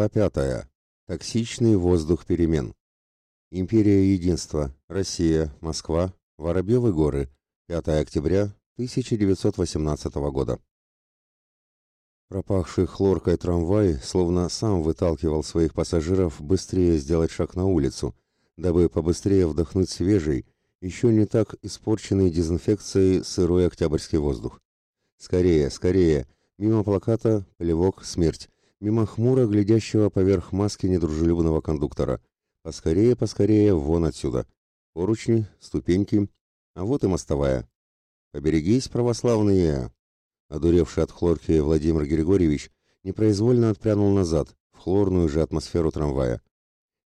Глава пятая. Токсичный воздух перемен. Империя Единства. Россия. Москва. Воробьевы горы. 5 октября 1918 года. Пропахший хлоркой трамвай словно сам выталкивал своих пассажиров быстрее сделать шаг на улицу, дабы побыстрее вдохнуть свежий, еще не так испорченный дезинфекцией сырой октябрьский воздух. Скорее, скорее, мимо плаката «Плевок, смерть», мимо хмуро глядящего поверх маски недружелюбного кондуктора. Поскорее, поскорее, вон отсюда. Поручни, ступеньки, а вот и мостовая. Поберегись, православные! Одуревший от хлорки Владимир Григорьевич непроизвольно отпрянул назад, в хлорную же атмосферу трамвая.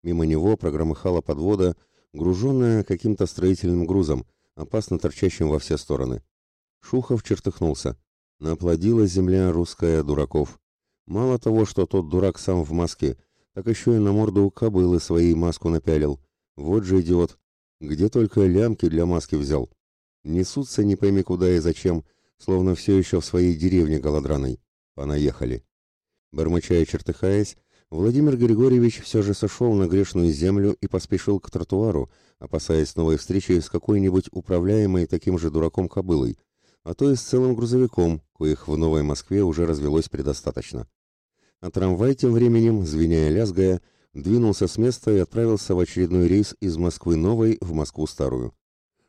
Мимо него прогромыхала подвода, груженная каким-то строительным грузом, опасно торчащим во все стороны. Шухов чертыхнулся. Наплодила земля русская дураков. Мало того, что тот дурак сам в маске, так еще и на морду кобылы своей маску напялил. Вот же идиот. Где только лямки для маски взял. Несутся не пойми куда и зачем, словно все еще в своей деревне голодраной. Понаехали. Бормоча и чертыхаясь, Владимир Григорьевич все же сошел на грешную землю и поспешил к тротуару, опасаясь новой встречи с какой-нибудь управляемой таким же дураком кобылой, а то и с целым грузовиком, коих в Новой Москве уже развелось предостаточно. А трамвай тем временем, звеня и лязгая, двинулся с места и отправился в очередной рейс из Москвы Новой в Москву Старую.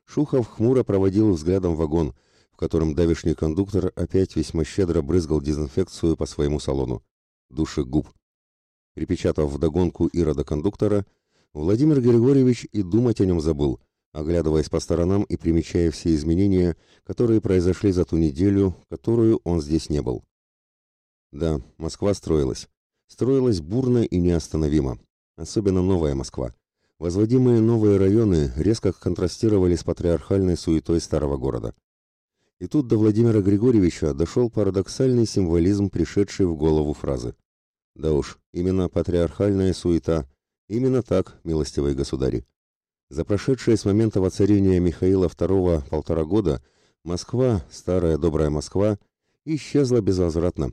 Шухов хмуро проводил взглядом вагон, в котором давишний кондуктор опять весьма щедро брызгал дезинфекцию по своему салону. Души губ. Припечатав вдогонку Ирода кондуктора, Владимир Григорьевич и думать о нем забыл – оглядываясь по сторонам и примечая все изменения, которые произошли за ту неделю, которую он здесь не был. Да, Москва строилась. Строилась бурно и неостановимо. Особенно новая Москва. Возводимые новые районы резко контрастировали с патриархальной суетой старого города. И тут до Владимира Григорьевича дошел парадоксальный символизм, пришедший в голову фразы. Да уж, именно патриархальная суета, именно так, милостивые государи. За прошедшие с момента воцарения Михаила II полтора года Москва, старая добрая Москва, исчезла безвозвратно.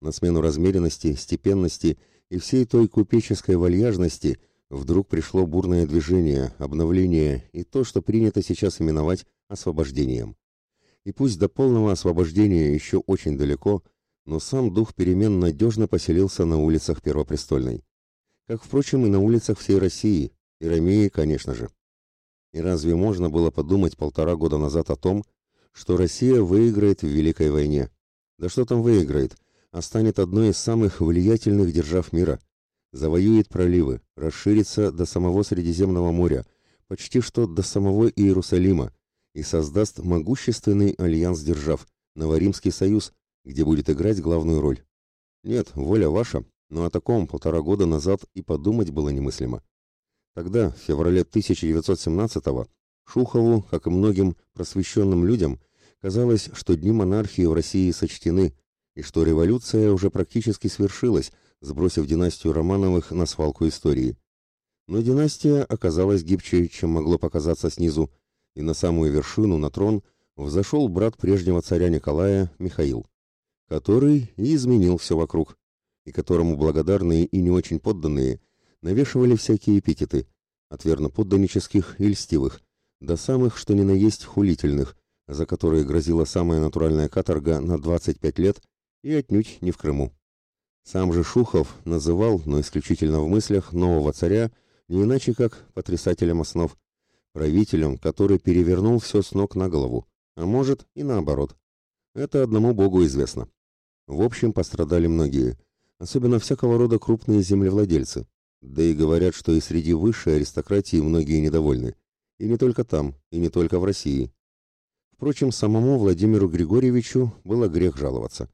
На смену размеренности, степенности и всей той купеческой вальяжности вдруг пришло бурное движение, обновление и то, что принято сейчас именовать освобождением. И пусть до полного освобождения еще очень далеко, но сам дух перемен надежно поселился на улицах Первопрестольной. Как, впрочем, и на улицах всей России, и Ромеи, конечно же. И разве можно было подумать полтора года назад о том, что Россия выиграет в Великой войне? Да что там выиграет, а станет одной из самых влиятельных держав мира. Завоюет проливы, расширится до самого Средиземного моря, почти что до самого Иерусалима, и создаст могущественный альянс держав, Новоримский союз, где будет играть главную роль. Нет, воля ваша, но о таком полтора года назад и подумать было немыслимо. Тогда, в феврале 1917-го, Шухову, как и многим просвещенным людям, казалось, что дни монархии в России сочтены, и что революция уже практически свершилась, сбросив династию Романовых на свалку истории. Но династия оказалась гибче, чем могло показаться снизу, и на самую вершину, на трон, взошел брат прежнего царя Николая, Михаил, который и изменил все вокруг, и которому благодарные и не очень подданные навешивали всякие эпитеты, от верноподданнических и льстивых, до самых, что ни на есть, хулительных, за которые грозила самая натуральная каторга на 25 лет и отнюдь не в Крыму. Сам же Шухов называл, но исключительно в мыслях, нового царя не иначе как потрясателем основ, правителем, который перевернул все с ног на голову, а может и наоборот. Это одному Богу известно. В общем, пострадали многие, особенно всякого рода крупные землевладельцы, да и говорят, что и среди высшей аристократии многие недовольны. И не только там, и не только в России. Впрочем, самому Владимиру Григорьевичу было грех жаловаться.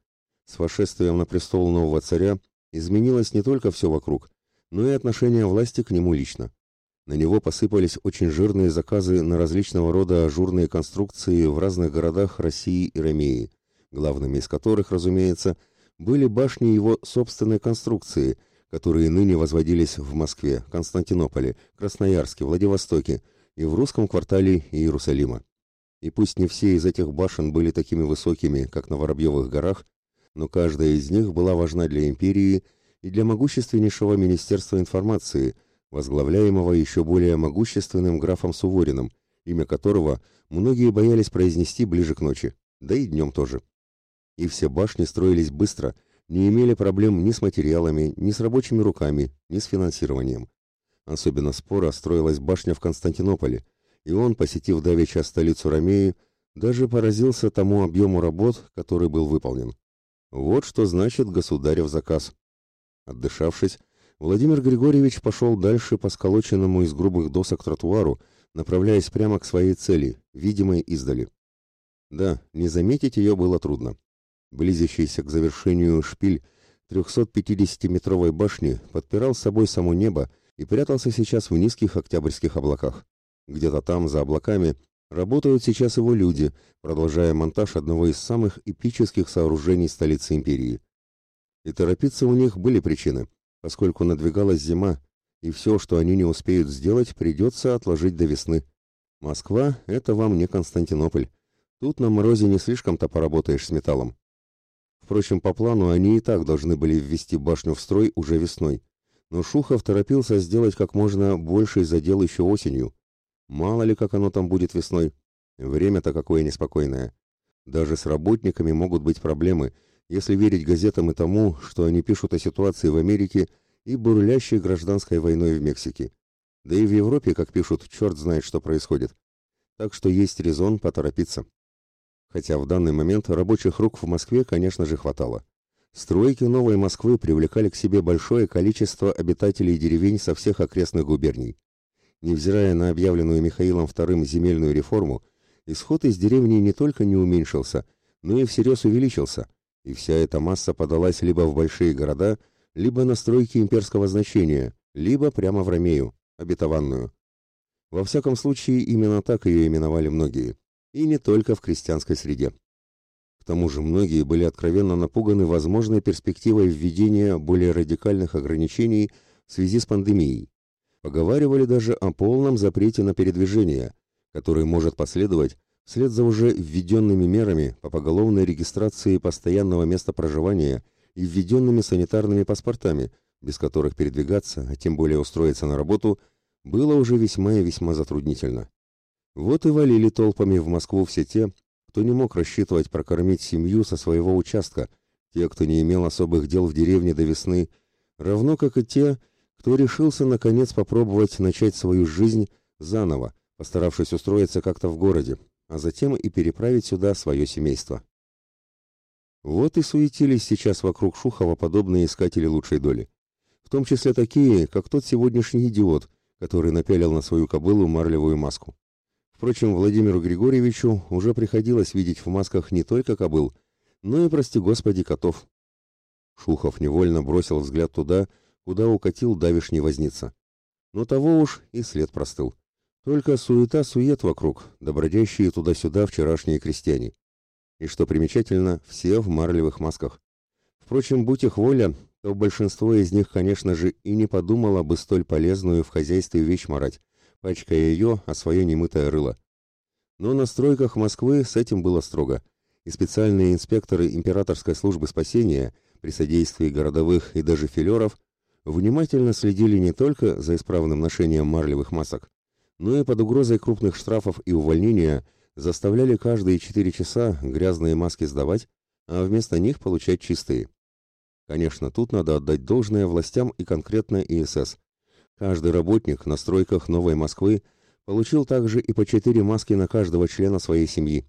С вошествием на престол нового царя изменилось не только все вокруг, но и отношение власти к нему лично. На него посыпались очень жирные заказы на различного рода ажурные конструкции в разных городах России и Ромеи, главными из которых, разумеется, были башни его собственной конструкции – которые ныне возводились в Москве, Константинополе, Красноярске, Владивостоке и в русском квартале Иерусалима. И пусть не все из этих башен были такими высокими, как на Воробьевых горах, но каждая из них была важна для империи и для могущественнейшего Министерства информации, возглавляемого еще более могущественным графом Сувориным, имя которого многие боялись произнести ближе к ночи, да и днем тоже. И все башни строились быстро, не имели проблем ни с материалами, ни с рабочими руками, ни с финансированием. Особенно споро строилась башня в Константинополе, и он, посетив давеча столицу Ромеи, даже поразился тому объему работ, который был выполнен. Вот что значит государев заказ. Отдышавшись, Владимир Григорьевич пошел дальше по сколоченному из грубых досок тротуару, направляясь прямо к своей цели, видимой издали. Да, не заметить ее было трудно. Близящийся к завершению шпиль 350-метровой башни подпирал собой само небо и прятался сейчас в низких октябрьских облаках. Где-то там, за облаками, работают сейчас его люди, продолжая монтаж одного из самых эпических сооружений столицы империи. И торопиться у них были причины, поскольку надвигалась зима, и все, что они не успеют сделать, придется отложить до весны. Москва — это вам не Константинополь. Тут на морозе не слишком-то поработаешь с металлом. Впрочем, по плану они и так должны были ввести башню в строй уже весной. Но Шухов торопился сделать как можно больший задел еще осенью. Мало ли, как оно там будет весной. Время-то какое неспокойное. Даже с работниками могут быть проблемы, если верить газетам и тому, что они пишут о ситуации в Америке и бурлящей гражданской войной в Мексике. Да и в Европе, как пишут, черт знает, что происходит. Так что есть резон поторопиться хотя в данный момент рабочих рук в Москве, конечно же, хватало. Стройки Новой Москвы привлекали к себе большое количество обитателей деревень со всех окрестных губерний. Невзирая на объявленную Михаилом II земельную реформу, исход из деревни не только не уменьшился, но и всерьез увеличился, и вся эта масса подалась либо в большие города, либо на стройки имперского значения, либо прямо в Ромею, обетованную. Во всяком случае, именно так ее именовали многие и не только в крестьянской среде. К тому же многие были откровенно напуганы возможной перспективой введения более радикальных ограничений в связи с пандемией. Поговаривали даже о полном запрете на передвижение, который может последовать вслед за уже введенными мерами по поголовной регистрации постоянного места проживания и введенными санитарными паспортами, без которых передвигаться, а тем более устроиться на работу, было уже весьма и весьма затруднительно. Вот и валили толпами в Москву все те, кто не мог рассчитывать прокормить семью со своего участка, те, кто не имел особых дел в деревне до весны, равно как и те, кто решился наконец попробовать начать свою жизнь заново, постаравшись устроиться как-то в городе, а затем и переправить сюда свое семейство. Вот и суетились сейчас вокруг Шухова подобные искатели лучшей доли. В том числе такие, как тот сегодняшний идиот, который напялил на свою кобылу марлевую маску. Впрочем, Владимиру Григорьевичу уже приходилось видеть в масках не только кобыл, но и, прости господи, котов. Шухов невольно бросил взгляд туда, куда укатил давишний возница. Но того уж и след простыл. Только суета-сует вокруг, добродящие туда-сюда вчерашние крестьяне. И что примечательно, все в марлевых масках. Впрочем, будь их воля, то большинство из них, конечно же, и не подумало бы столь полезную в хозяйстве вещь марать, пачкая ее о свое немытое рыло. Но на стройках Москвы с этим было строго, и специальные инспекторы императорской службы спасения при содействии городовых и даже филеров внимательно следили не только за исправным ношением марлевых масок, но и под угрозой крупных штрафов и увольнения заставляли каждые четыре часа грязные маски сдавать, а вместо них получать чистые. Конечно, тут надо отдать должное властям и конкретно ИСС, Каждый работник на стройках Новой Москвы получил также и по четыре маски на каждого члена своей семьи.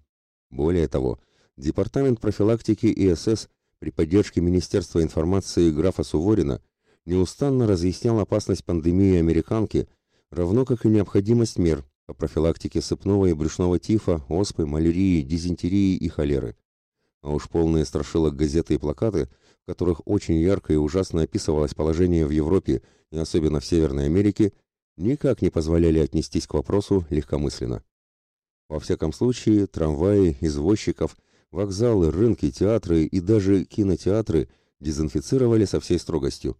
Более того, Департамент профилактики ИСС при поддержке Министерства информации графа Суворина неустанно разъяснял опасность пандемии американки, равно как и необходимость мер по профилактике сыпного и брюшного тифа, оспы, малярии, дизентерии и холеры. А уж полные страшилок газеты и плакаты, которых очень ярко и ужасно описывалось положение в Европе и особенно в Северной Америке, никак не позволяли отнестись к вопросу легкомысленно. Во всяком случае, трамваи, извозчиков, вокзалы, рынки, театры и даже кинотеатры дезинфицировали со всей строгостью.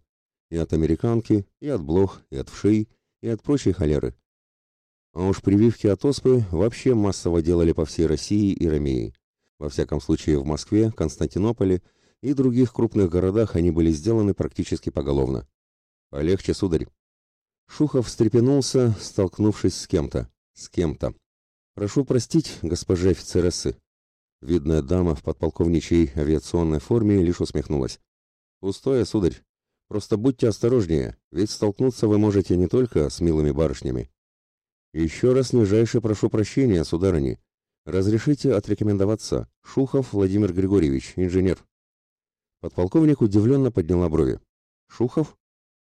И от американки, и от блох, и от вшей, и от прочей холеры. А уж прививки от оспы вообще массово делали по всей России и Ромеи. Во всяком случае в Москве, Константинополе и других крупных городах они были сделаны практически поголовно. Полегче, сударь. Шухов встрепенулся, столкнувшись с кем-то. С кем-то. Прошу простить, госпожа офицерессы. Видная дама в подполковничьей авиационной форме лишь усмехнулась. Пустое, сударь. Просто будьте осторожнее, ведь столкнуться вы можете не только с милыми барышнями. Еще раз нижайше прошу прощения, сударыни. Разрешите отрекомендоваться. Шухов Владимир Григорьевич, инженер. Подполковник удивленно подняла брови. Шухов?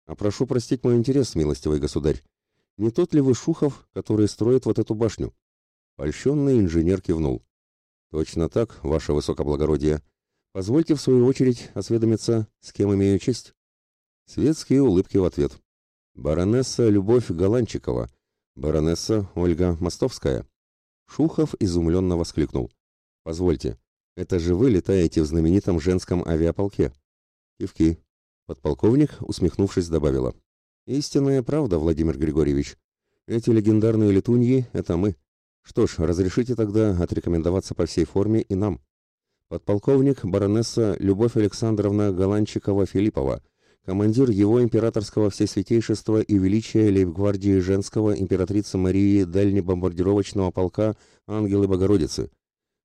А прошу простить мой интерес, милостивый государь. Не тот ли вы Шухов, который строит вот эту башню? Польщенный инженер кивнул. Точно так, ваше высокоблагородие. Позвольте в свою очередь осведомиться, с кем имею честь. Светские улыбки в ответ. Баронесса Любовь Голанчикова, баронесса Ольга Мостовская. Шухов изумленно воскликнул. Позвольте, это же вы летаете в знаменитом женском авиаполке. Кивки. Подполковник, усмехнувшись, добавила. Истинная правда, Владимир Григорьевич. Эти легендарные летуньи — это мы. Что ж, разрешите тогда отрекомендоваться по всей форме и нам. Подполковник баронесса Любовь Александровна Голанчикова-Филиппова, командир его императорского всесвятейшества и величия лейб-гвардии женского императрицы Марии дальнебомбардировочного полка Ангелы Богородицы.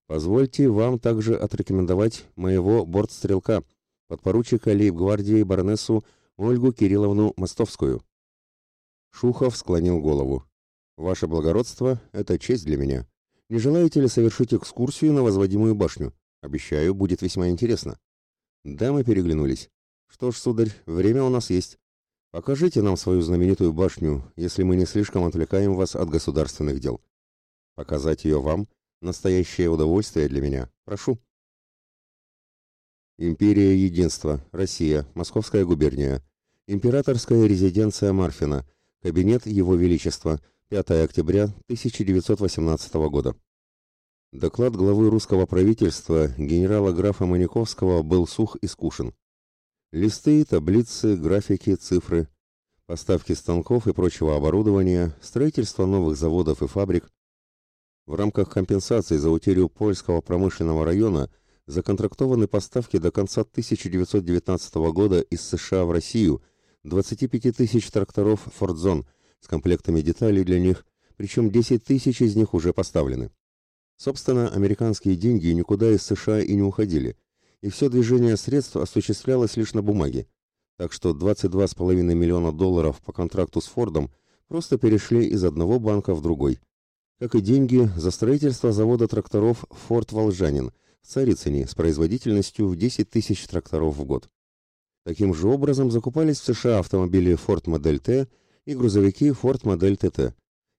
Позвольте вам также отрекомендовать моего бортстрелка, подпоручика лейб-гвардии баронессу Ольгу Кирилловну Мостовскую. Шухов склонил голову. Ваше благородство, это честь для меня. Не желаете ли совершить экскурсию на возводимую башню? Обещаю, будет весьма интересно. Дамы переглянулись. Что ж, сударь, время у нас есть. Покажите нам свою знаменитую башню, если мы не слишком отвлекаем вас от государственных дел. Показать ее вам — настоящее удовольствие для меня. Прошу. Империя Единства, Россия, Московская губерния. Императорская резиденция Марфина. Кабинет Его Величества. 5 октября 1918 года. Доклад главы русского правительства генерала графа Маниковского был сух и скушен. Листы, таблицы, графики, цифры, поставки станков и прочего оборудования, строительство новых заводов и фабрик. В рамках компенсации за утерю польского промышленного района законтрактованы поставки до конца 1919 года из США в Россию 25 тысяч тракторов «Фордзон» с комплектами деталей для них, причем 10 тысяч из них уже поставлены. Собственно, американские деньги никуда из США и не уходили, и все движение средств осуществлялось лишь на бумаге. Так что 22,5 миллиона долларов по контракту с Фордом просто перешли из одного банка в другой. Как и деньги за строительство завода тракторов «Форд Волжанин» в Царицыне с производительностью в 10 тысяч тракторов в год. Таким же образом закупались в США автомобили Ford Модель Т и грузовики Ford Модель ТТ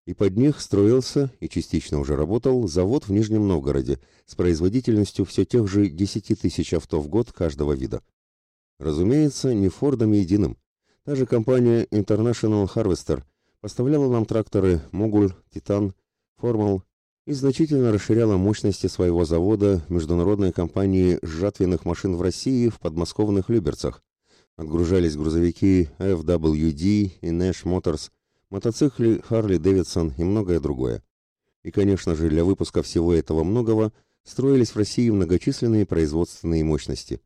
и под них строился и частично уже работал завод в Нижнем Новгороде с производительностью все тех же 10 тысяч авто в год каждого вида. Разумеется, не Фордом единым. Та же компания International Harvester поставляла нам тракторы Могуль, Титан, Формал и значительно расширяла мощности своего завода международной компании жатвенных машин в России в подмосковных Люберцах. Отгружались грузовики FWD и Nash Motors мотоциклы Харли Дэвидсон и многое другое. И, конечно же, для выпуска всего этого многого строились в России многочисленные производственные мощности.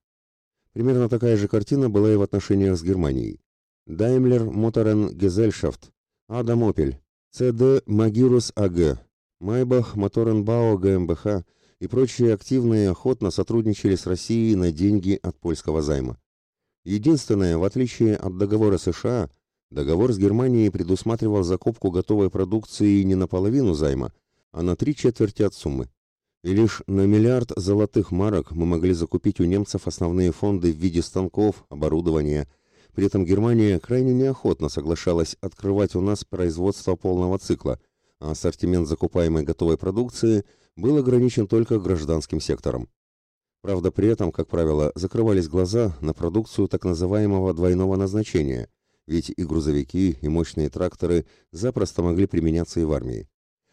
Примерно такая же картина была и в отношениях с Германией. Daimler Motoren Gesellschaft, Adam Opel, CD Magirus AG, Maybach Motorenbau GmbH и прочие активные охотно сотрудничали с Россией на деньги от польского займа. Единственное, в отличие от договора США, Договор с Германией предусматривал закупку готовой продукции не на половину займа, а на три четверти от суммы. И лишь на миллиард золотых марок мы могли закупить у немцев основные фонды в виде станков, оборудования. При этом Германия крайне неохотно соглашалась открывать у нас производство полного цикла, а ассортимент закупаемой готовой продукции был ограничен только гражданским сектором. Правда, при этом, как правило, закрывались глаза на продукцию так называемого двойного назначения – ведь и грузовики, и мощные тракторы запросто могли применяться и в армии.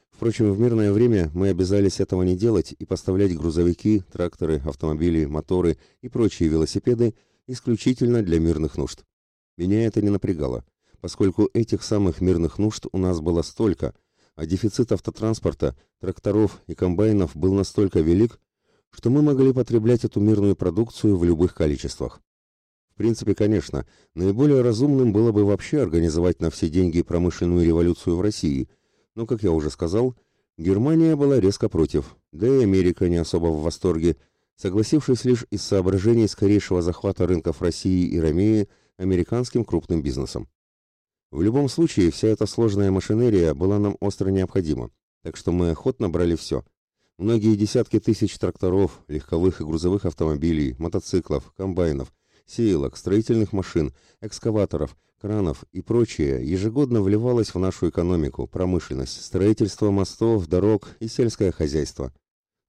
Впрочем, в мирное время мы обязались этого не делать и поставлять грузовики, тракторы, автомобили, моторы и прочие велосипеды исключительно для мирных нужд. Меня это не напрягало, поскольку этих самых мирных нужд у нас было столько, а дефицит автотранспорта, тракторов и комбайнов был настолько велик, что мы могли потреблять эту мирную продукцию в любых количествах. В принципе, конечно, наиболее разумным было бы вообще организовать на все деньги промышленную революцию в России, но, как я уже сказал, Германия была резко против, да и Америка не особо в восторге, согласившись лишь из соображений скорейшего захвата рынков России и Ромеи американским крупным бизнесом. В любом случае, вся эта сложная машинерия была нам остро необходима, так что мы охотно брали все. Многие десятки тысяч тракторов, легковых и грузовых автомобилей, мотоциклов, комбайнов, сеялок, строительных машин, экскаваторов, кранов и прочее ежегодно вливалось в нашу экономику, промышленность, строительство мостов, дорог и сельское хозяйство.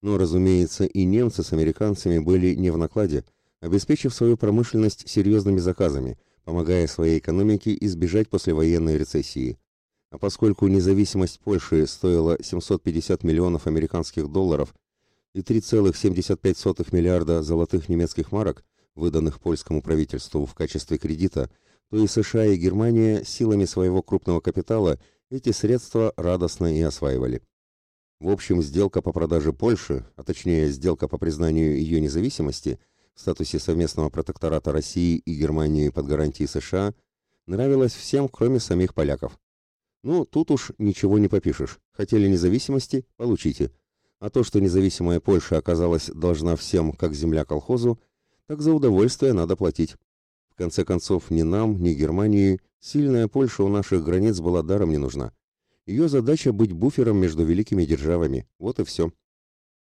Но, разумеется, и немцы с американцами были не в накладе, обеспечив свою промышленность серьезными заказами – помогая своей экономике избежать послевоенной рецессии. А поскольку независимость Польши стоила 750 миллионов американских долларов и 3,75 миллиарда золотых немецких марок, выданных польскому правительству в качестве кредита, то и США и Германия силами своего крупного капитала эти средства радостно и осваивали. В общем, сделка по продаже Польши, а точнее сделка по признанию ее независимости – в статусе совместного протектората России и Германии под гарантией США нравилось всем, кроме самих поляков. Ну, тут уж ничего не попишешь. Хотели независимости – получите. А то, что независимая Польша оказалась должна всем, как земля колхозу, так за удовольствие надо платить. В конце концов, ни нам, ни Германии сильная Польша у наших границ была даром не нужна. Ее задача быть буфером между великими державами. Вот и все.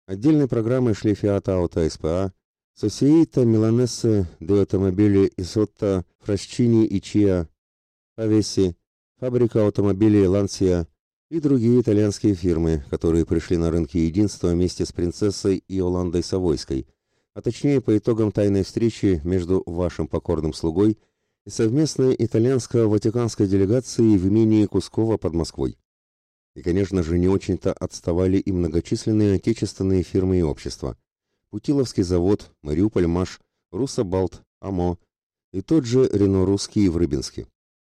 Отдельной программой шли Fiat Auto SPA, Societa Milanese de Automobili Isotta Фрасчини и Чиа, Павеси, фабрика автомобилей Лансия и другие итальянские фирмы, которые пришли на рынки единства вместе с принцессой Иоландой Савойской, а точнее по итогам тайной встречи между вашим покорным слугой и совместной итальянско-ватиканской делегацией в имении Кускова под Москвой. И, конечно же, не очень-то отставали и многочисленные отечественные фирмы и общества – Путиловский завод, Мариуполь-Маш, Руссобалт, АМО и тот же Рено-Русский в Рыбинске.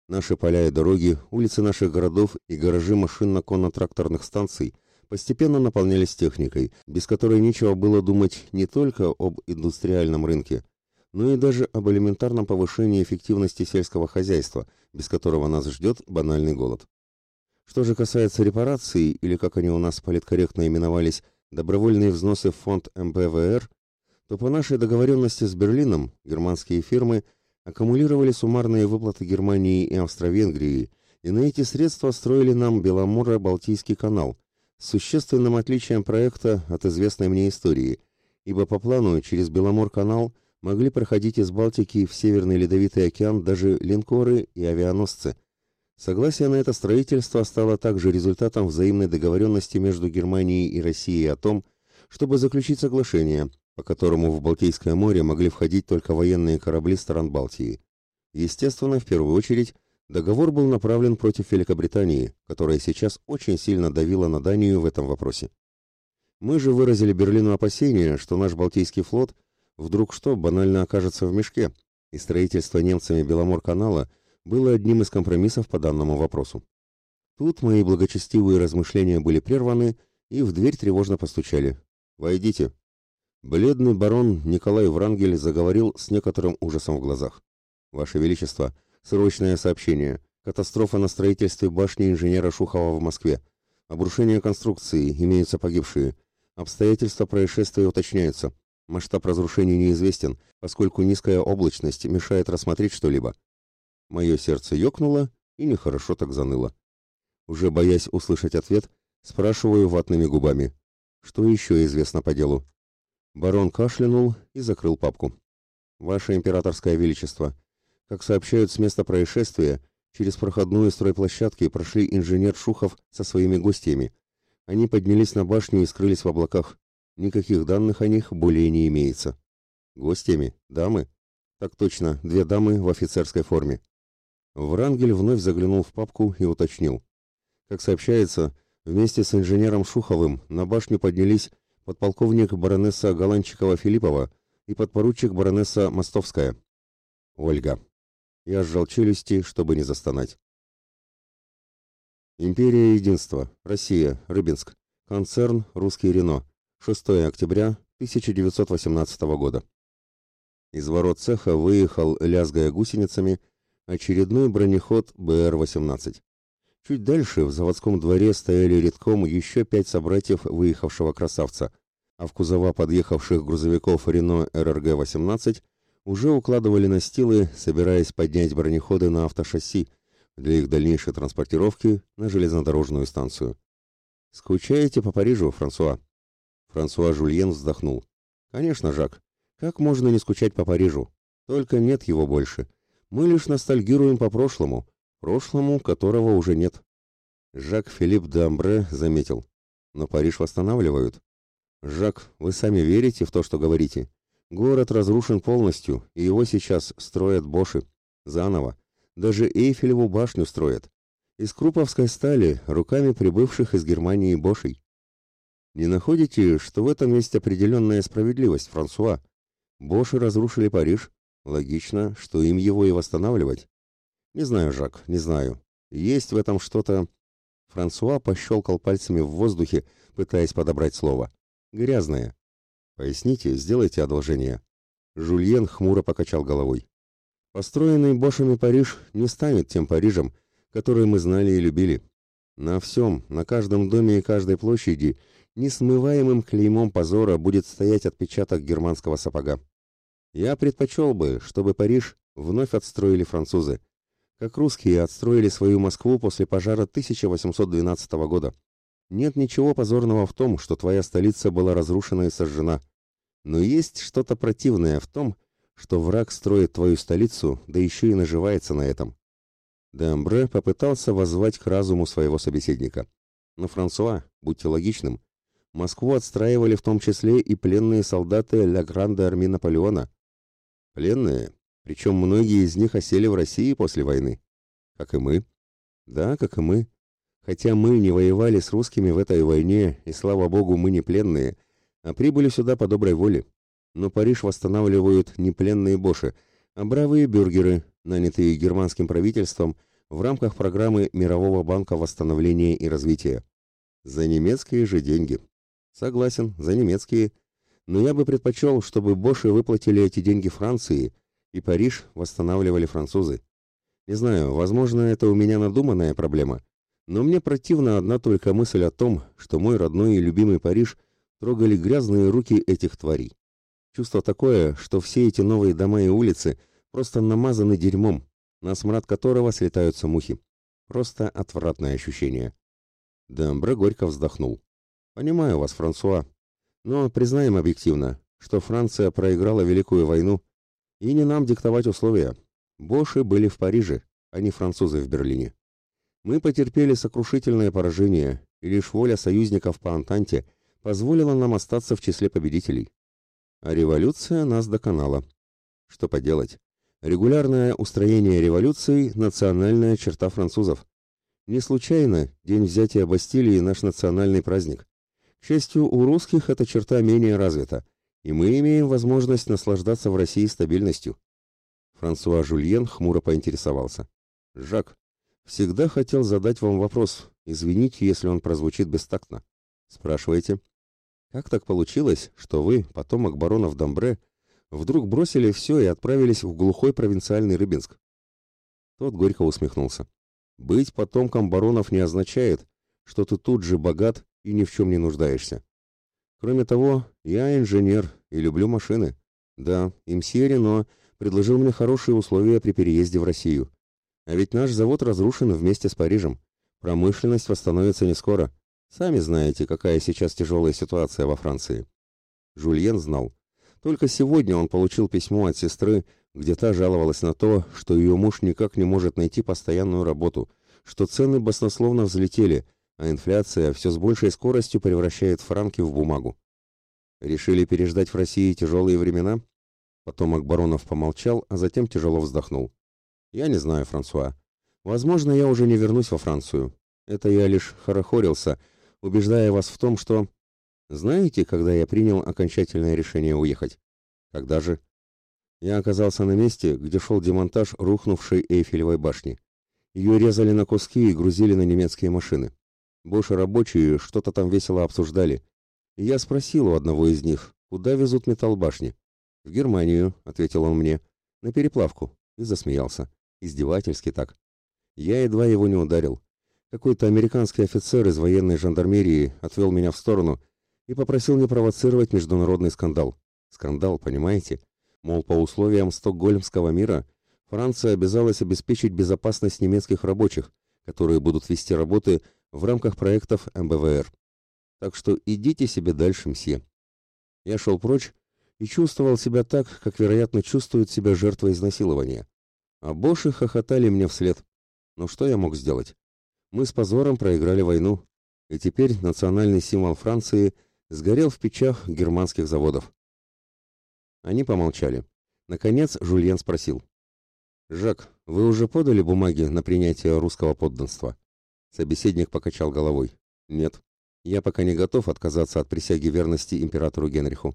Наши поля и дороги, улицы наших городов и гаражи машинно-конно-тракторных станций постепенно наполнялись техникой, без которой нечего было думать не только об индустриальном рынке, но и даже об элементарном повышении эффективности сельского хозяйства, без которого нас ждет банальный голод. Что же касается репараций, или как они у нас политкорректно именовались, добровольные взносы в фонд МПВР, то по нашей договоренности с Берлином германские фирмы аккумулировали суммарные выплаты Германии и Австро-Венгрии, и на эти средства строили нам Беломоро-Балтийский канал, с существенным отличием проекта от известной мне истории, ибо по плану через Беломор-канал могли проходить из Балтики в Северный Ледовитый океан даже линкоры и авианосцы – Согласие на это строительство стало также результатом взаимной договоренности между Германией и Россией о том, чтобы заключить соглашение, по которому в Балтийское море могли входить только военные корабли стран Балтии. Естественно, в первую очередь, договор был направлен против Великобритании, которая сейчас очень сильно давила на Данию в этом вопросе. Мы же выразили Берлину опасения, что наш Балтийский флот вдруг что банально окажется в мешке, и строительство немцами Беломор-канала – было одним из компромиссов по данному вопросу. Тут мои благочестивые размышления были прерваны, и в дверь тревожно постучали. «Войдите». Бледный барон Николай Врангель заговорил с некоторым ужасом в глазах. «Ваше Величество, срочное сообщение. Катастрофа на строительстве башни инженера Шухова в Москве. Обрушение конструкции, имеются погибшие. Обстоятельства происшествия уточняются. Масштаб разрушений неизвестен, поскольку низкая облачность мешает рассмотреть что-либо. Мое сердце ёкнуло и нехорошо так заныло. Уже боясь услышать ответ, спрашиваю ватными губами. Что еще известно по делу? Барон кашлянул и закрыл папку. Ваше императорское величество, как сообщают с места происшествия, через проходную стройплощадки прошли инженер Шухов со своими гостями. Они поднялись на башню и скрылись в облаках. Никаких данных о них более не имеется. Гостями? Дамы? Так точно, две дамы в офицерской форме. Врангель вновь заглянул в папку и уточнил. Как сообщается, вместе с инженером Шуховым на башню поднялись подполковник баронесса Голанчикова-Филиппова и подпоручик баронесса Мостовская. Ольга. Я сжал челюсти, чтобы не застонать. Империя Единства. Россия. Рыбинск. Концерн «Русский Рено». 6 октября 1918 года. Из ворот цеха выехал, лязгая гусеницами, очередной бронеход БР-18. Чуть дальше в заводском дворе стояли редком еще пять собратьев выехавшего красавца, а в кузова подъехавших грузовиков Рено РРГ-18 уже укладывали настилы, собираясь поднять бронеходы на автошасси для их дальнейшей транспортировки на железнодорожную станцию. «Скучаете по Парижу, Франсуа?» Франсуа Жульен вздохнул. «Конечно, Жак. Как можно не скучать по Парижу? Только нет его больше. Мы лишь ностальгируем по прошлому, прошлому, которого уже нет». Жак Филипп де Амбре заметил. «Но Париж восстанавливают». «Жак, вы сами верите в то, что говорите?» Город разрушен полностью, и его сейчас строят боши. Заново. Даже Эйфелеву башню строят. Из круповской стали, руками прибывших из Германии бошей. Не находите, что в этом есть определенная справедливость, Франсуа? Боши разрушили Париж. Логично, что им его и восстанавливать. Не знаю, Жак, не знаю. Есть в этом что-то... Франсуа пощелкал пальцами в воздухе, пытаясь подобрать слово. Грязное. Поясните, сделайте одолжение. Жульен хмуро покачал головой. Построенный Бошами Париж не станет тем Парижем, который мы знали и любили. На всем, на каждом доме и каждой площади несмываемым клеймом позора будет стоять отпечаток германского сапога. Я предпочел бы, чтобы Париж вновь отстроили французы, как русские отстроили свою Москву после пожара 1812 года. Нет ничего позорного в том, что твоя столица была разрушена и сожжена. Но есть что-то противное в том, что враг строит твою столицу, да еще и наживается на этом. Дембре попытался воззвать к разуму своего собеседника. Но, Франсуа, будьте логичным, Москву отстраивали в том числе и пленные солдаты Ля Гранде Арми Наполеона. Пленные, причем многие из них осели в России после войны. Как и мы. Да, как и мы. Хотя мы не воевали с русскими в этой войне, и, слава богу, мы не пленные, а прибыли сюда по доброй воле. Но Париж восстанавливают не пленные боши, а бравые бюргеры, нанятые германским правительством в рамках программы Мирового банка восстановления и развития. За немецкие же деньги. Согласен, за немецкие. Но я бы предпочел, чтобы боши выплатили эти деньги Франции, и Париж восстанавливали французы. Не знаю, возможно, это у меня надуманная проблема, но мне противна одна только мысль о том, что мой родной и любимый Париж трогали грязные руки этих тварей. Чувство такое, что все эти новые дома и улицы просто намазаны дерьмом, на смрад которого слетаются мухи. Просто отвратное ощущение. Дембре горько вздохнул. «Понимаю вас, Франсуа. Но признаем объективно, что Франция проиграла Великую войну, и не нам диктовать условия. Боши были в Париже, а не французы в Берлине. Мы потерпели сокрушительное поражение, и лишь воля союзников по Антанте позволила нам остаться в числе победителей. А революция нас доконала. Что поделать? Регулярное устроение революции – национальная черта французов. Не случайно день взятия Бастилии – наш национальный праздник. К счастью, у русских эта черта менее развита, и мы имеем возможность наслаждаться в России стабильностью. Франсуа Жульен хмуро поинтересовался. «Жак, Всегда хотел задать вам вопрос. Извините, если он прозвучит бестактно. Спрашиваете. Как так получилось, что вы, потомок баронов Домбре, вдруг бросили все и отправились в глухой провинциальный Рыбинск? Тот горько усмехнулся. Быть потомком баронов не означает, что ты тут же богат и ни в чем не нуждаешься. Кроме того, я инженер и люблю машины. Да, и мсье Рено предложил мне хорошие условия при переезде в Россию. А ведь наш завод разрушен вместе с Парижем. Промышленность восстановится не скоро. Сами знаете, какая сейчас тяжелая ситуация во Франции. Жульен знал. Только сегодня он получил письмо от сестры, где та жаловалась на то, что ее муж никак не может найти постоянную работу, что цены баснословно взлетели, а инфляция все с большей скоростью превращает франки в бумагу. Решили переждать в России тяжелые времена? Потомок баронов помолчал, а затем тяжело вздохнул. Я не знаю, Франсуа. Возможно, я уже не вернусь во Францию. Это я лишь хорохорился, убеждая вас в том, что... Знаете, когда я принял окончательное решение уехать? Когда же? Я оказался на месте, где шел демонтаж рухнувшей Эйфелевой башни. Ее резали на куски и грузили на немецкие машины. Больше рабочие что-то там весело обсуждали. И я спросил у одного из них, Куда везут металл башни? В Германию, ответил он мне, на переплавку, и засмеялся. Издевательски так. Я едва его не ударил. Какой-то американский офицер из военной жандармерии отвел меня в сторону и попросил не провоцировать международный скандал. Скандал, понимаете? Мол, по условиям Стокгольмского мира Франция обязалась обеспечить безопасность немецких рабочих, которые будут вести работы в рамках проектов МБВР. Так что идите себе дальше, мсье. Я шел прочь и чувствовал себя так, как, вероятно, чувствует себя жертва изнасилования. А Боши хохотали мне вслед. Но что я мог сделать? Мы с позором проиграли войну, и теперь национальный символ Франции сгорел в печах германских заводов. Они помолчали. Наконец Жульен спросил. «Жак, вы уже подали бумаги на принятие русского подданства?» Собеседник покачал головой. «Нет, я пока не готов отказаться от присяги верности императору Генриху.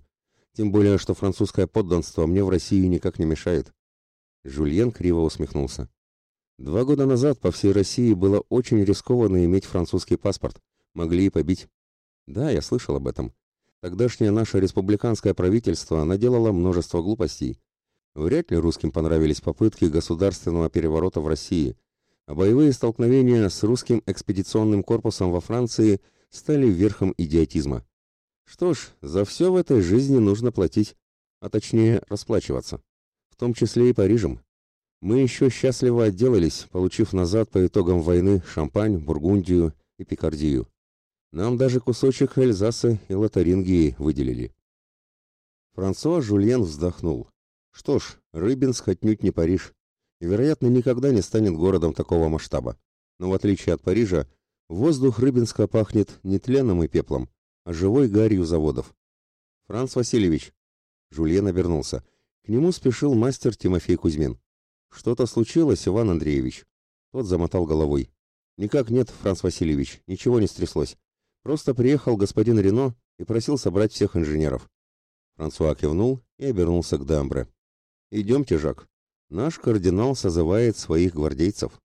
Тем более, что французское подданство мне в России никак не мешает». Жульен криво усмехнулся. «Два года назад по всей России было очень рискованно иметь французский паспорт. Могли и побить». «Да, я слышал об этом. Тогдашнее наше республиканское правительство наделало множество глупостей, Вряд ли русским понравились попытки государственного переворота в России, боевые столкновения с русским экспедиционным корпусом во Франции стали верхом идиотизма. Что ж, за все в этой жизни нужно платить, а точнее расплачиваться, в том числе и Парижем. Мы еще счастливо отделались, получив назад по итогам войны Шампань, Бургундию и Пикардию. Нам даже кусочек Эльзаса и Лотарингии выделили. Франсуа Жульен вздохнул. Что ж, Рыбинск отнюдь не Париж, и, вероятно, никогда не станет городом такого масштаба. Но в отличие от Парижа, воздух Рыбинска пахнет не тленом и пеплом, а живой гарью заводов. «Франц Васильевич!» Жульен обернулся. К нему спешил мастер Тимофей Кузьмин. «Что-то случилось, Иван Андреевич?» Тот замотал головой. «Никак нет, Франц Васильевич, ничего не стряслось. Просто приехал господин Рено и просил собрать всех инженеров». Франсуа кивнул и обернулся к Дамбре. «Идемте, Жак. Наш кардинал созывает своих гвардейцев».